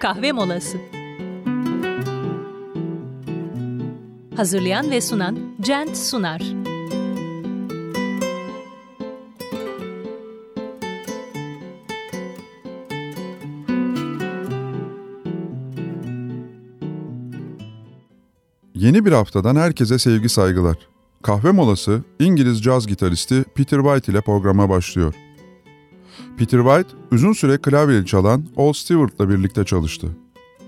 kahve molası. Hazırlayan ve sunan Cent Sunar. Yeni bir haftadan herkese sevgi saygılar. Kahve molası İngiliz caz gitaristi Peter White ile programa başlıyor. Peter White uzun süre klavyeli çalan Old Stewart'la birlikte çalıştı.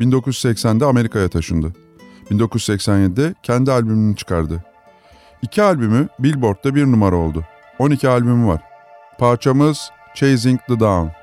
1980'de Amerika'ya taşındı. 1987'de kendi albümünü çıkardı. İki albümü Billboard'da bir numara oldu. 12 albümü var. Parçamız Chasing the Dawn.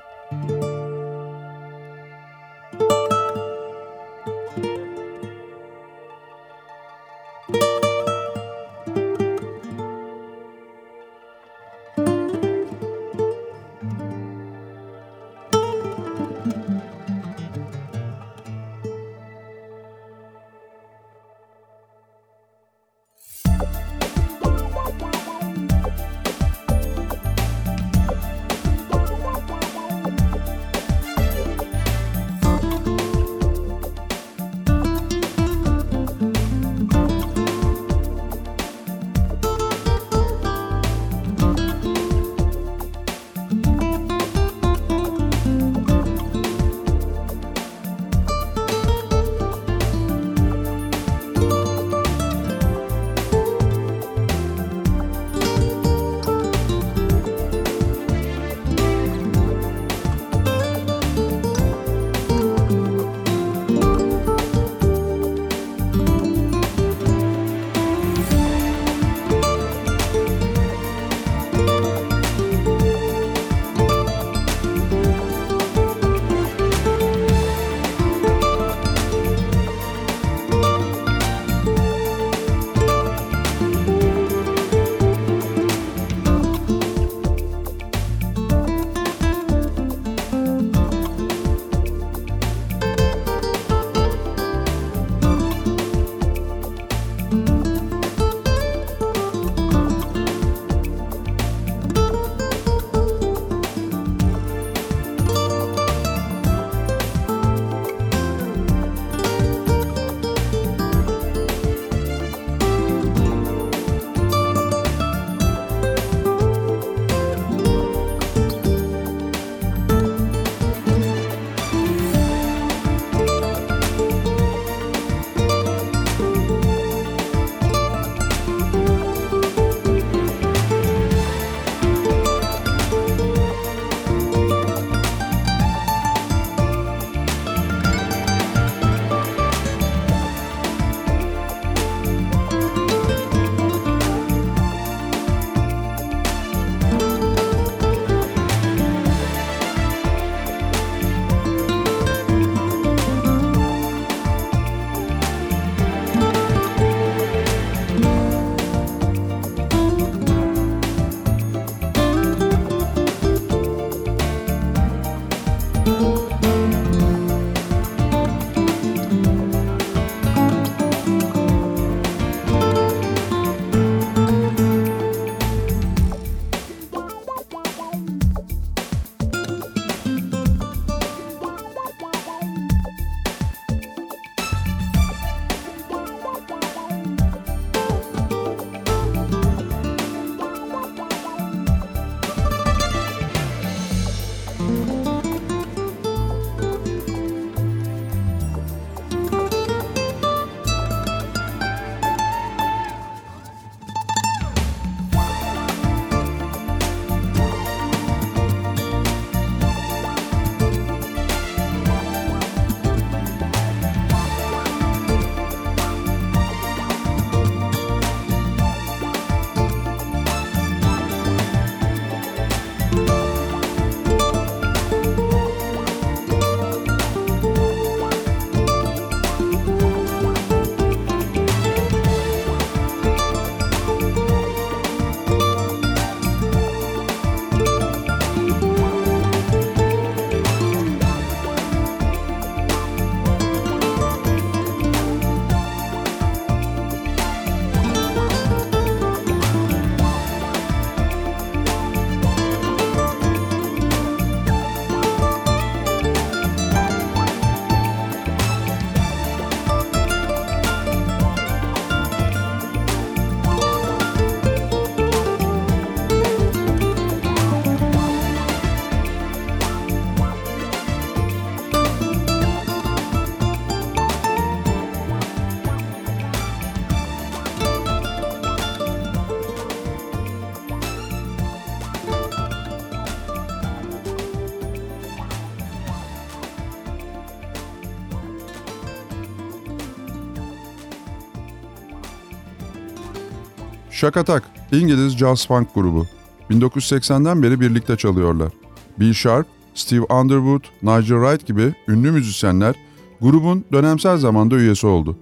Shakatak, İngiliz jazz funk grubu. 1980'den beri birlikte çalıyorlar. Bill Sharp, Steve Underwood, Nigel Wright gibi ünlü müzisyenler grubun dönemsel zamanda üyesi oldu.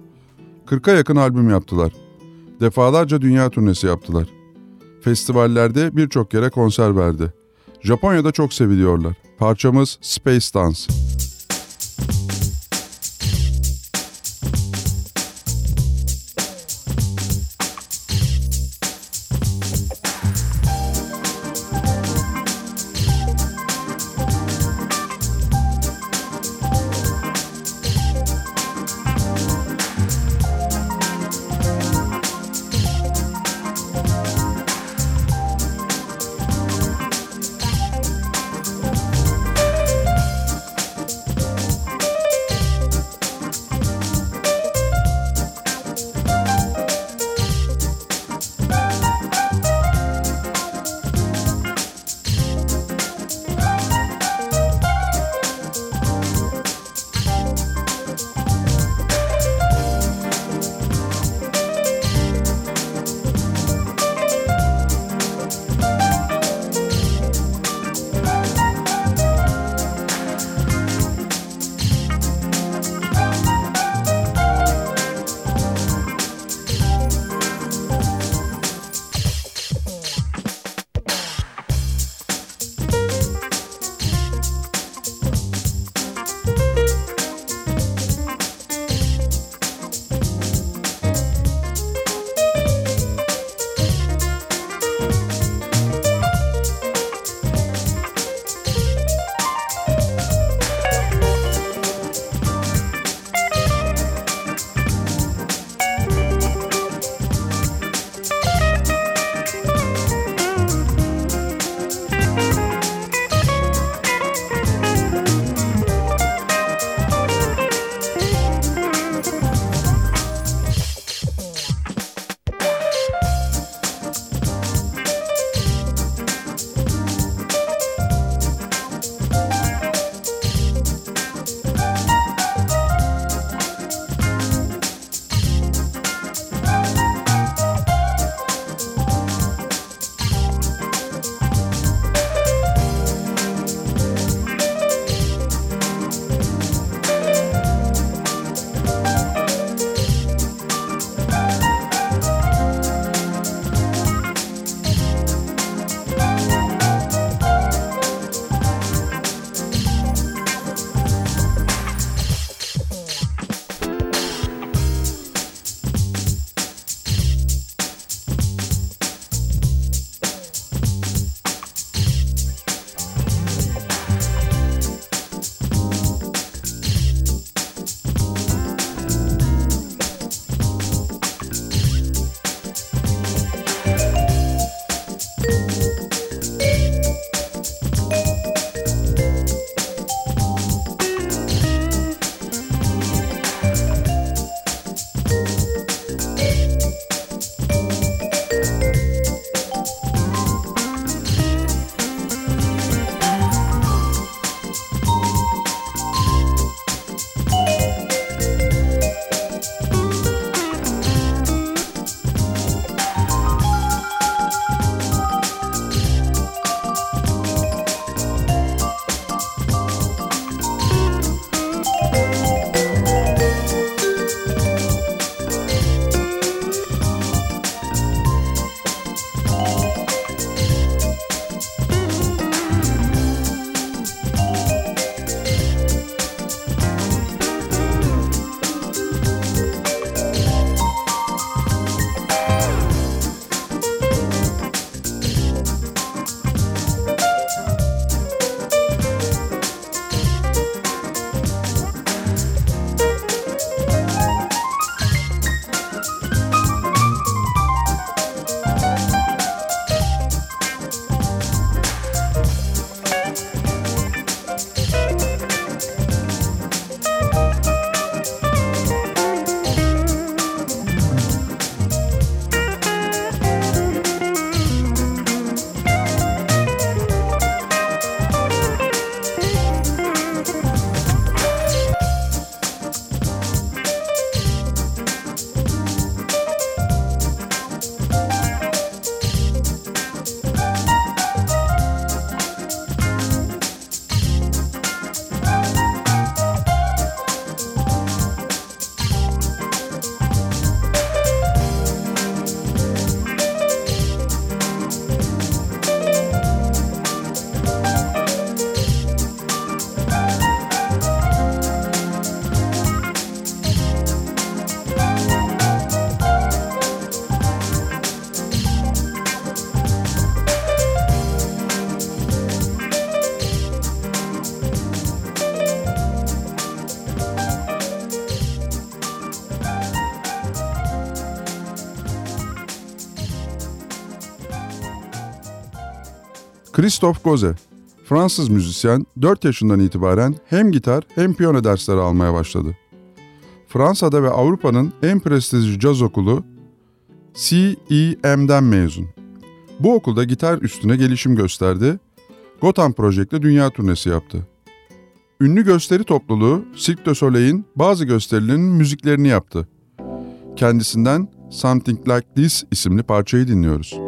40'a yakın albüm yaptılar. Defalarca dünya turnesi yaptılar. Festivallerde birçok yere konser verdi. Japonya'da çok seviliyorlar. Parçamız Space Dance. Christophe Goze, Fransız müzisyen 4 yaşından itibaren hem gitar hem piyano dersleri almaya başladı. Fransa'da ve Avrupa'nın en prestijli caz okulu CEM'den mezun. Bu okulda gitar üstüne gelişim gösterdi, Gotham Project'te dünya turnesi yaptı. Ünlü gösteri topluluğu Cirque du Soleil'in bazı gösterilerinin müziklerini yaptı. Kendisinden Something Like This isimli parçayı dinliyoruz.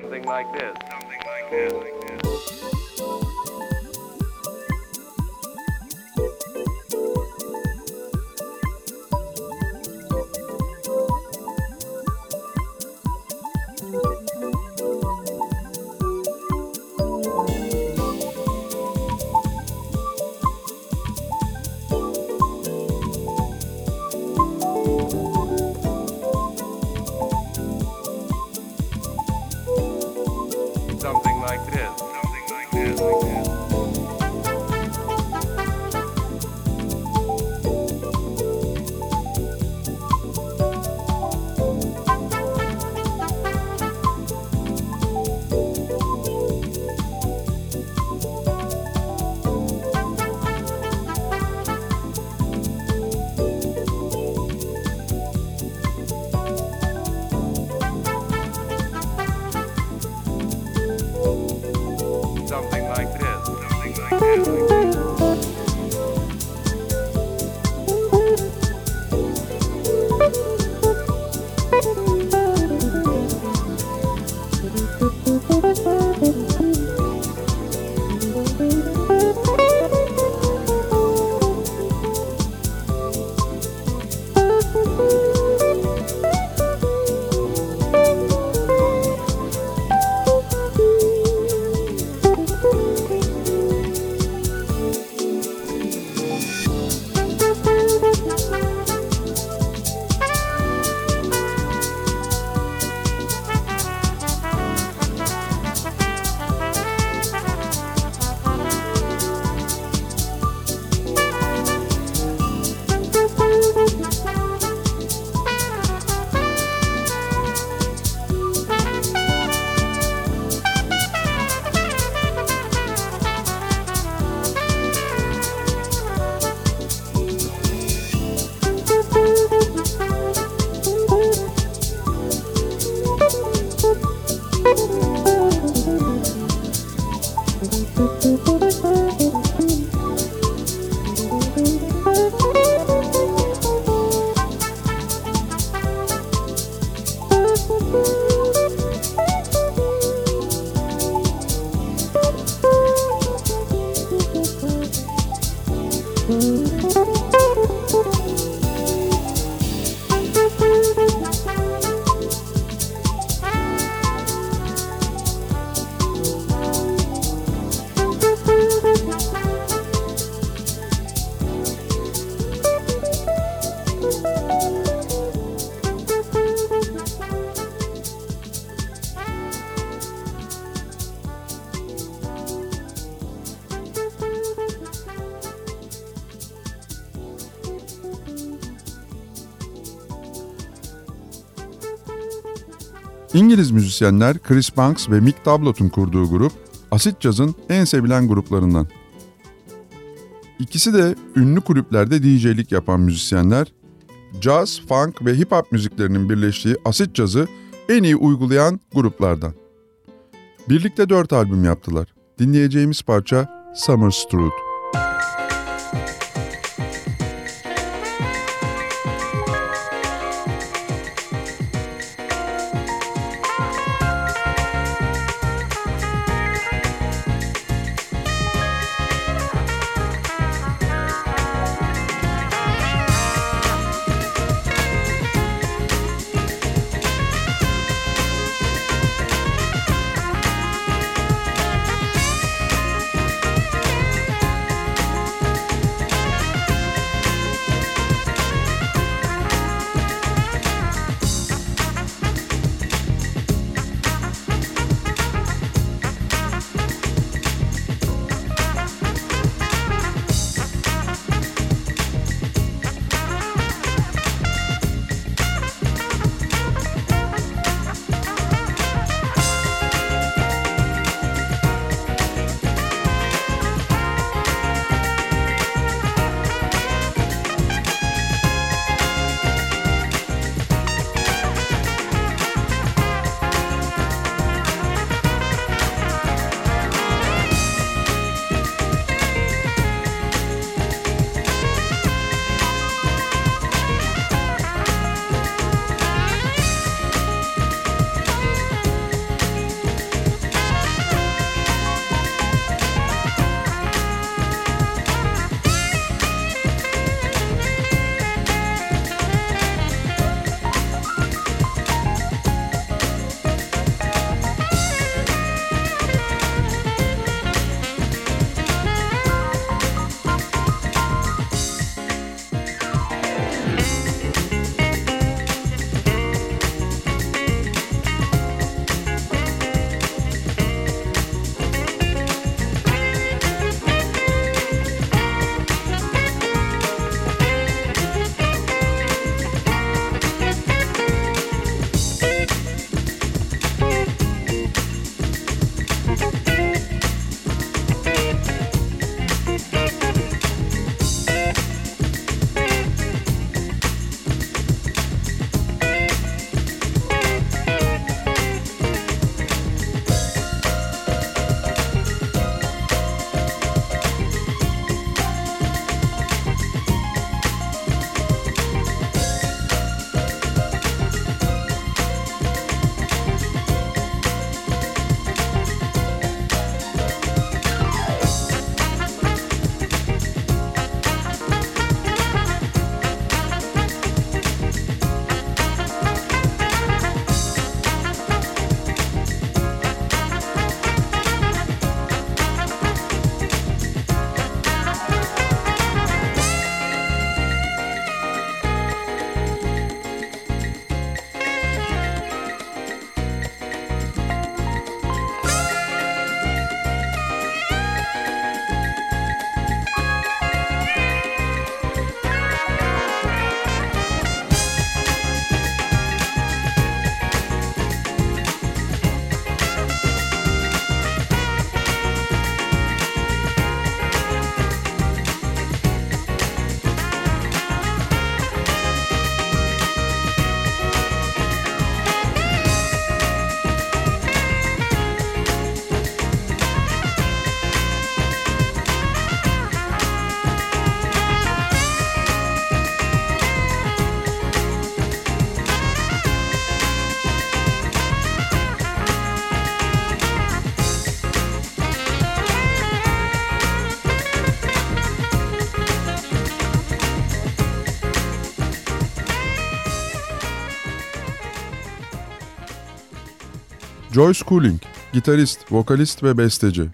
Something like this. Something like this. İngiliz müzisyenler Chris Banks ve Mick Tablott'un kurduğu grup, asit cazın en sevilen gruplarından. İkisi de ünlü kulüplerde DJ'lik yapan müzisyenler, caz, funk ve hip hop müziklerinin birleştiği asit cazı en iyi uygulayan gruplardan. Birlikte dört albüm yaptılar. Dinleyeceğimiz parça Summer's Truth. Joyce Cooling, gitarist, vokalist ve besteci.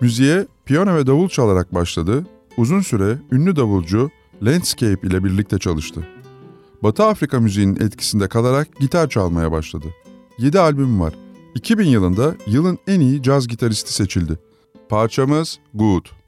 Müziğe piyano ve davul çalarak başladı, uzun süre ünlü davulcu Landscape ile birlikte çalıştı. Batı Afrika müziğinin etkisinde kalarak gitar çalmaya başladı. 7 albüm var. 2000 yılında yılın en iyi caz gitaristi seçildi. Parçamız Good.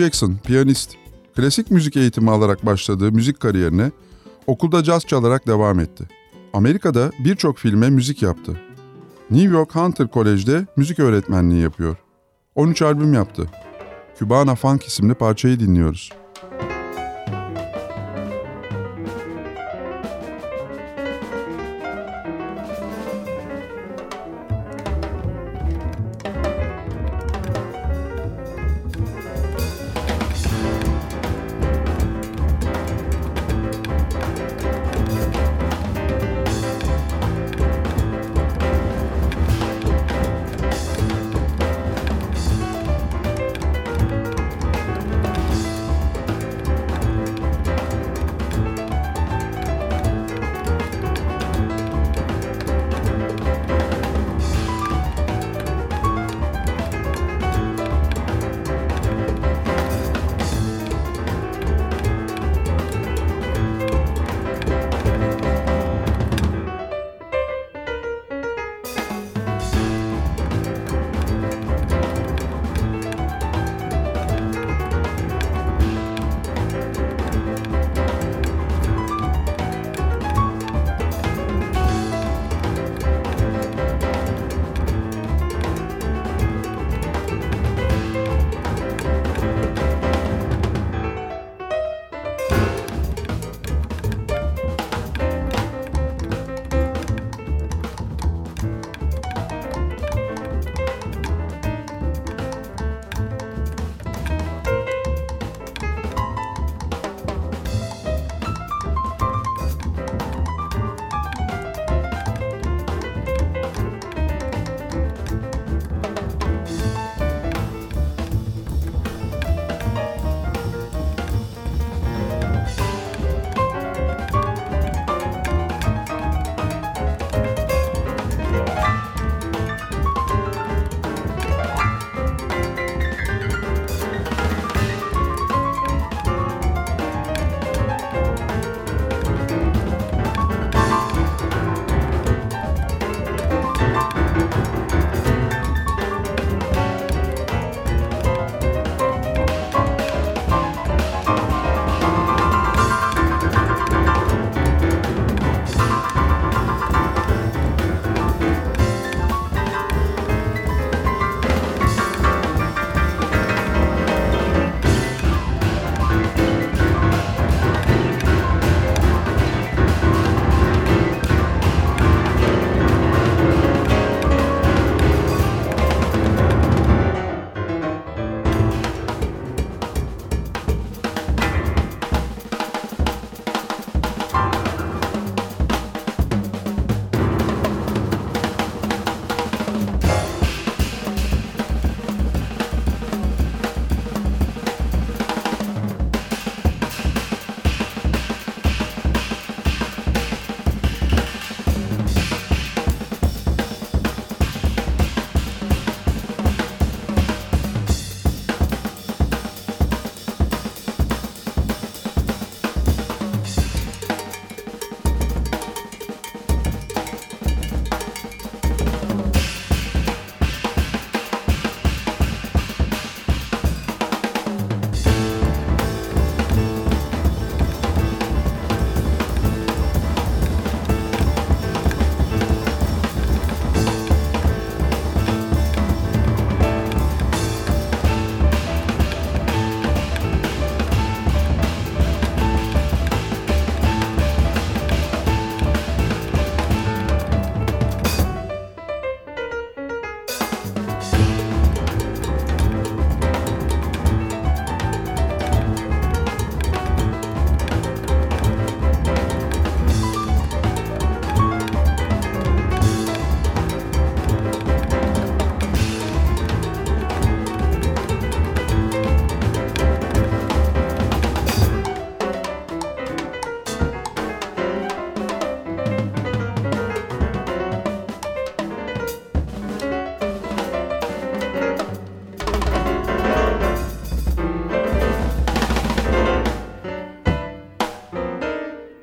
Jackson, piyanist, klasik müzik eğitimi alarak başladığı müzik kariyerine okulda caz çalarak devam etti. Amerika'da birçok filme müzik yaptı. New York Hunter College'de müzik öğretmenliği yapıyor. 13 albüm yaptı. Cubana Funk isimli parçayı dinliyoruz.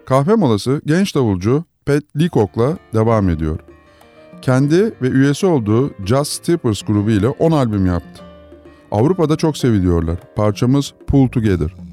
Kahve molası genç davulcu Pat Leacock'la devam ediyor. Kendi ve üyesi olduğu Just Steppers grubu ile 10 albüm yaptı. Avrupa'da çok seviliyorlar. Parçamız Pull Together.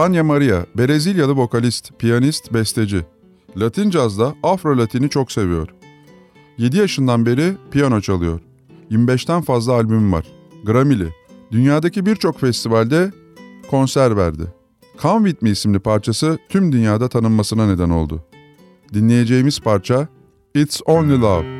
Tanya Maria, Brezilyalı vokalist, piyanist, besteci. Latin cazda Afro Latin'i çok seviyor. 7 yaşından beri piyano çalıyor. 25'ten fazla albüm var. Grammy'li. Dünyadaki birçok festivalde konser verdi. Come With Me isimli parçası tüm dünyada tanınmasına neden oldu. Dinleyeceğimiz parça It's Only Love.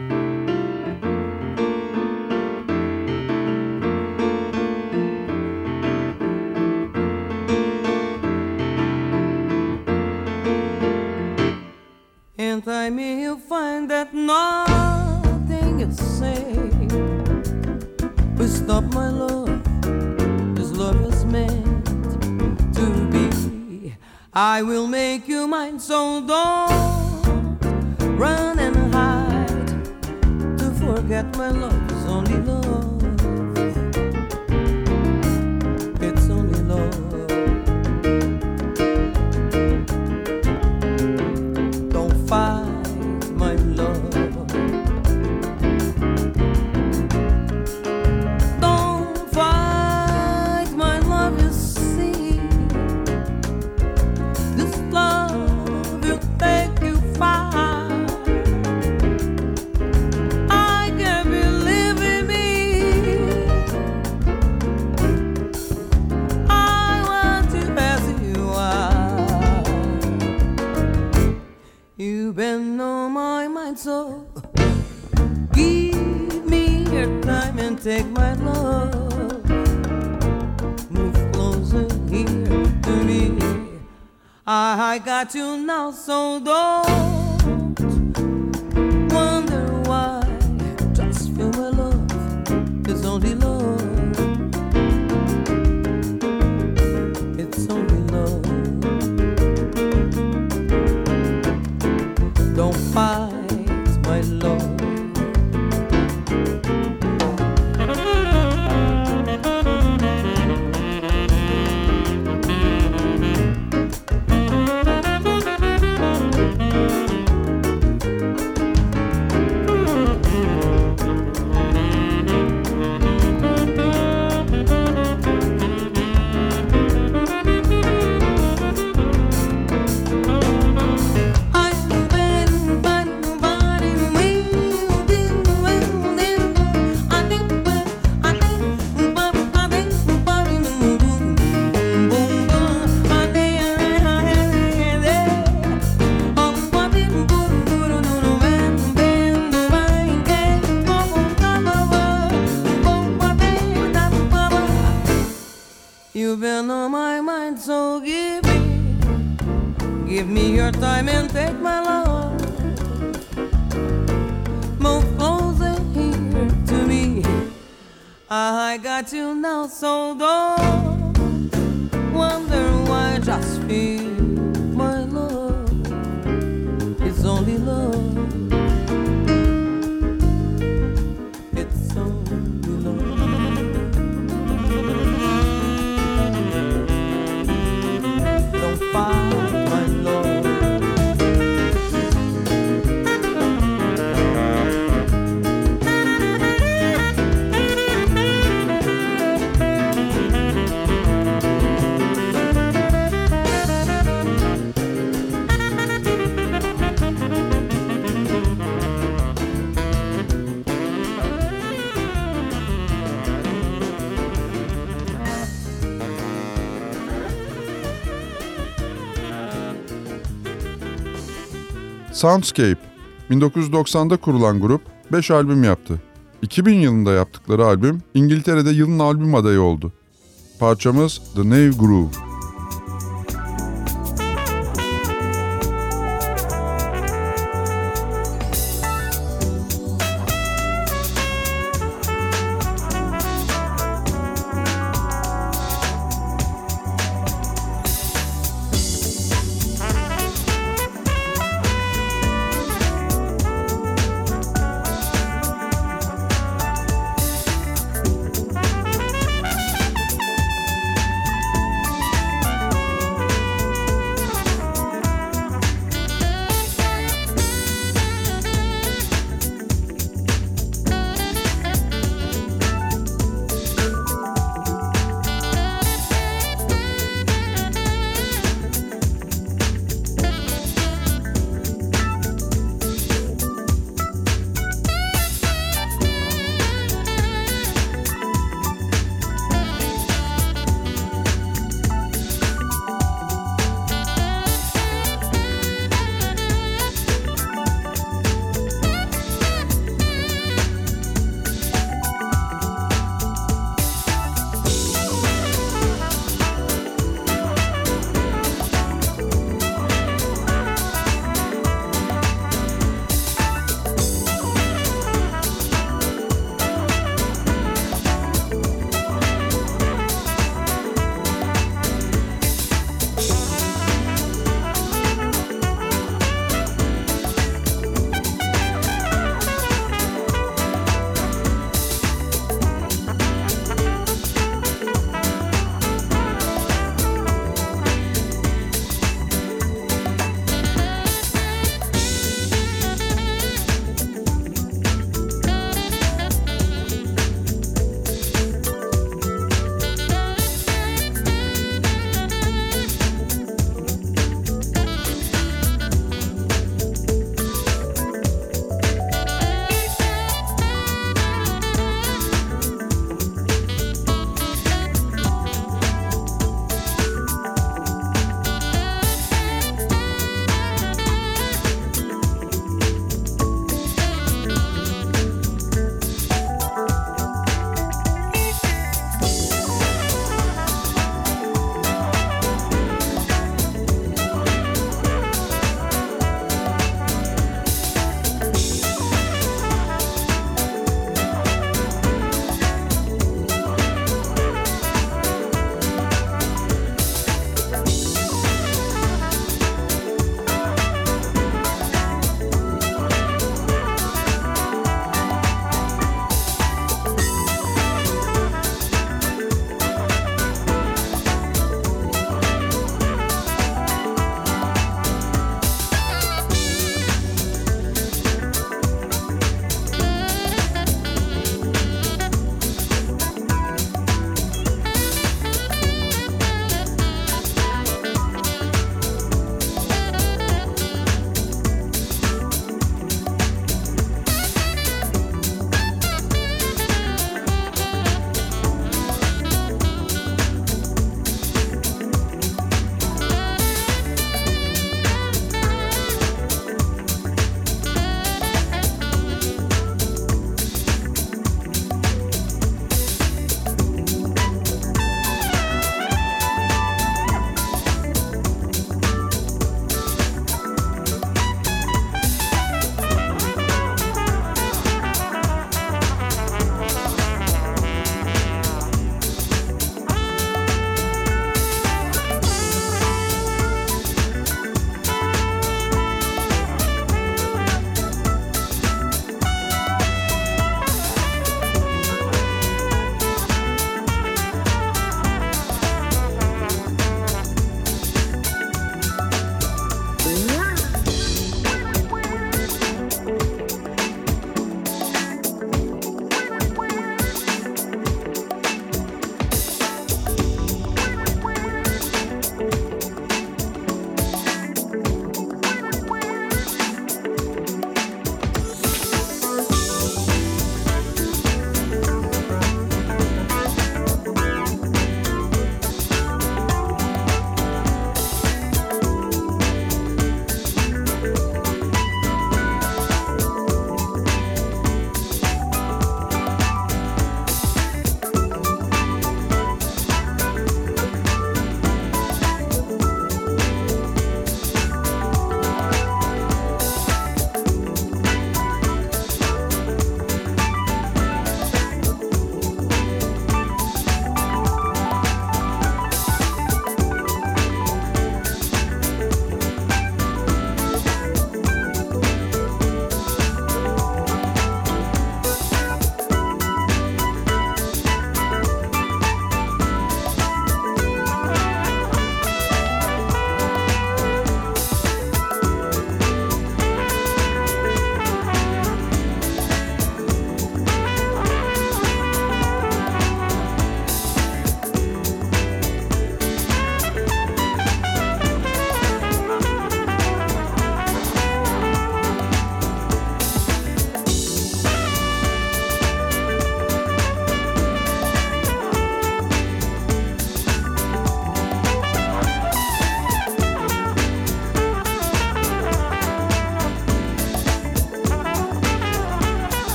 Frágil não sou do Soundscape 1990'da kurulan grup 5 albüm yaptı. 2000 yılında yaptıkları albüm İngiltere'de yılın albüm adayı oldu. Parçamız The Nave Groove.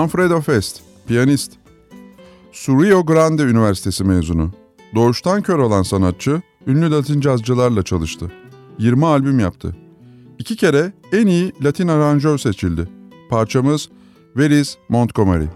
Manfredo Fest, piyanist. Su Grande Üniversitesi mezunu. Doğuştan kör olan sanatçı, ünlü Latin cazcılarla çalıştı. 20 albüm yaptı. İki kere en iyi Latin aranjör seçildi. Parçamız Where is Montgomery?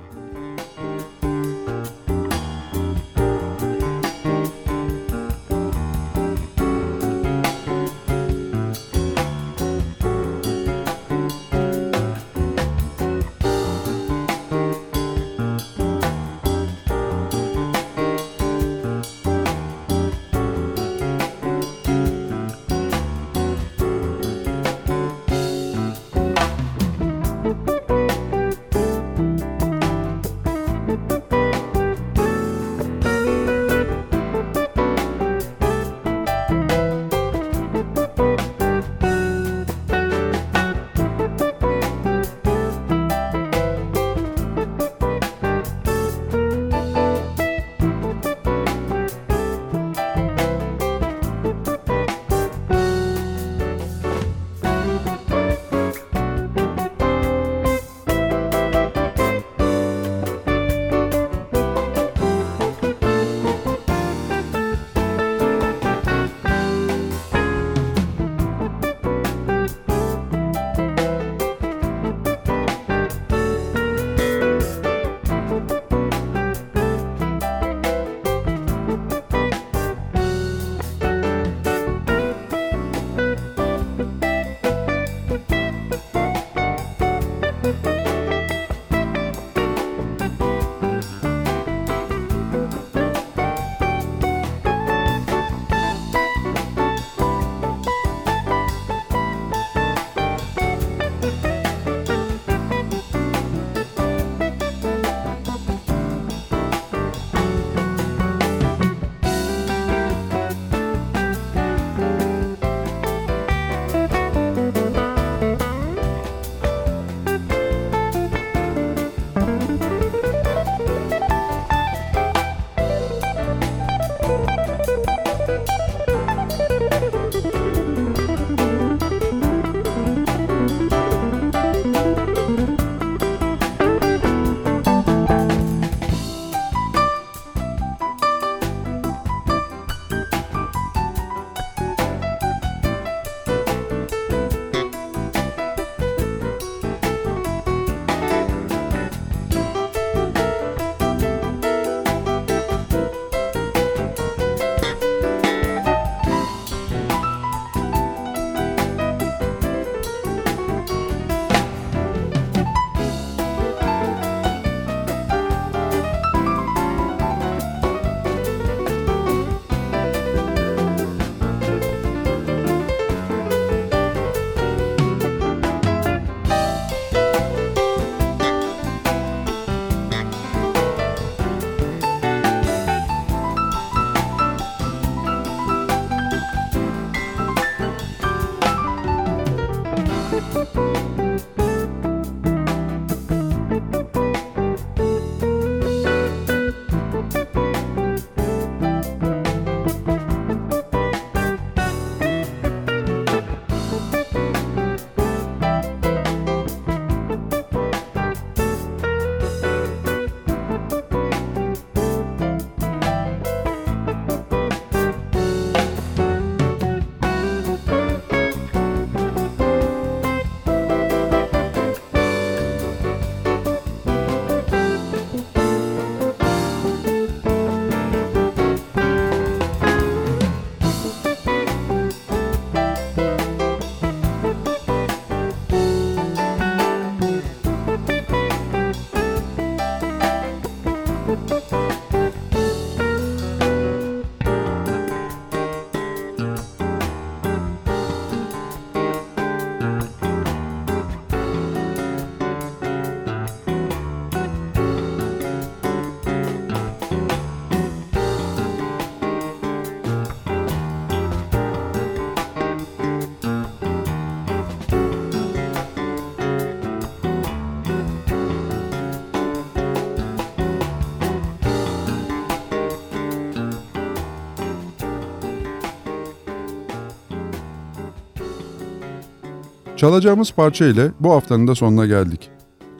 Çalacağımız parça ile bu haftanın da sonuna geldik.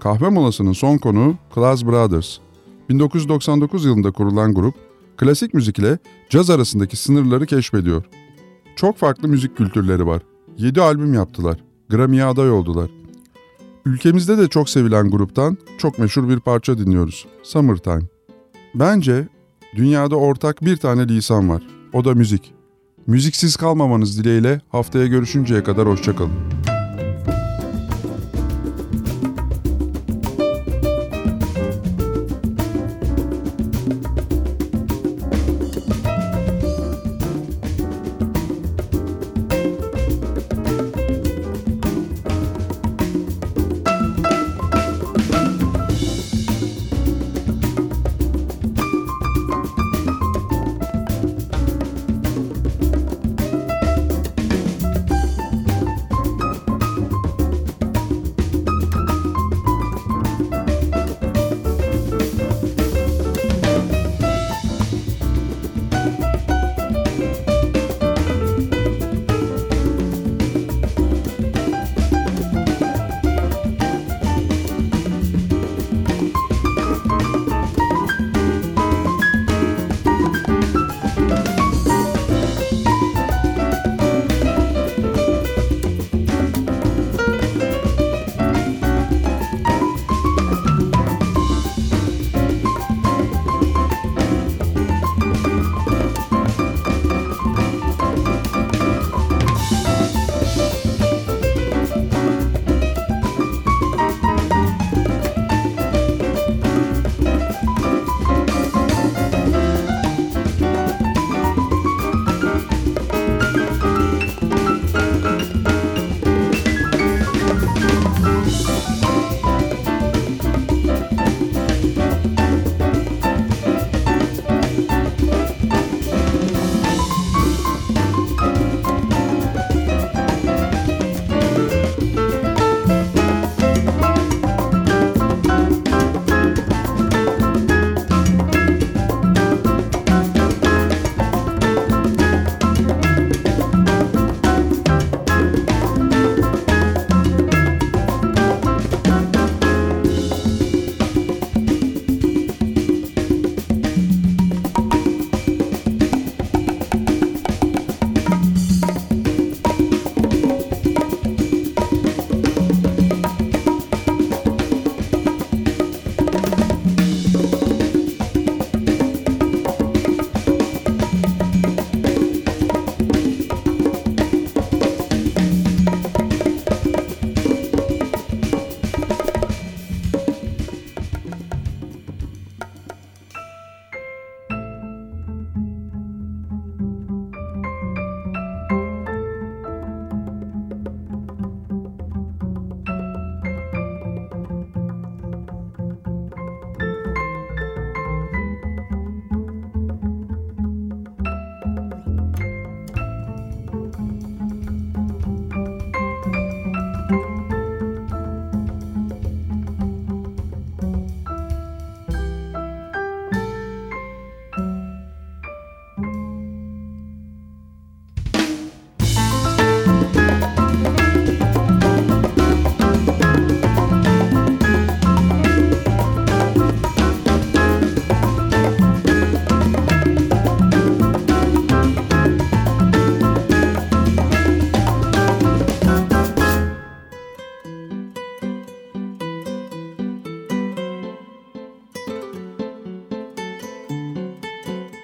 Kahve molasının son konuğu Class Brothers. 1999 yılında kurulan grup, klasik müzik ile caz arasındaki sınırları keşfediyor. Çok farklı müzik kültürleri var. 7 albüm yaptılar. Grammy'ye aday oldular. Ülkemizde de çok sevilen gruptan çok meşhur bir parça dinliyoruz. Summertime. Bence dünyada ortak bir tane lisan var. O da müzik. Müziksiz kalmamanız dileğiyle haftaya görüşünceye kadar hoşçakalın.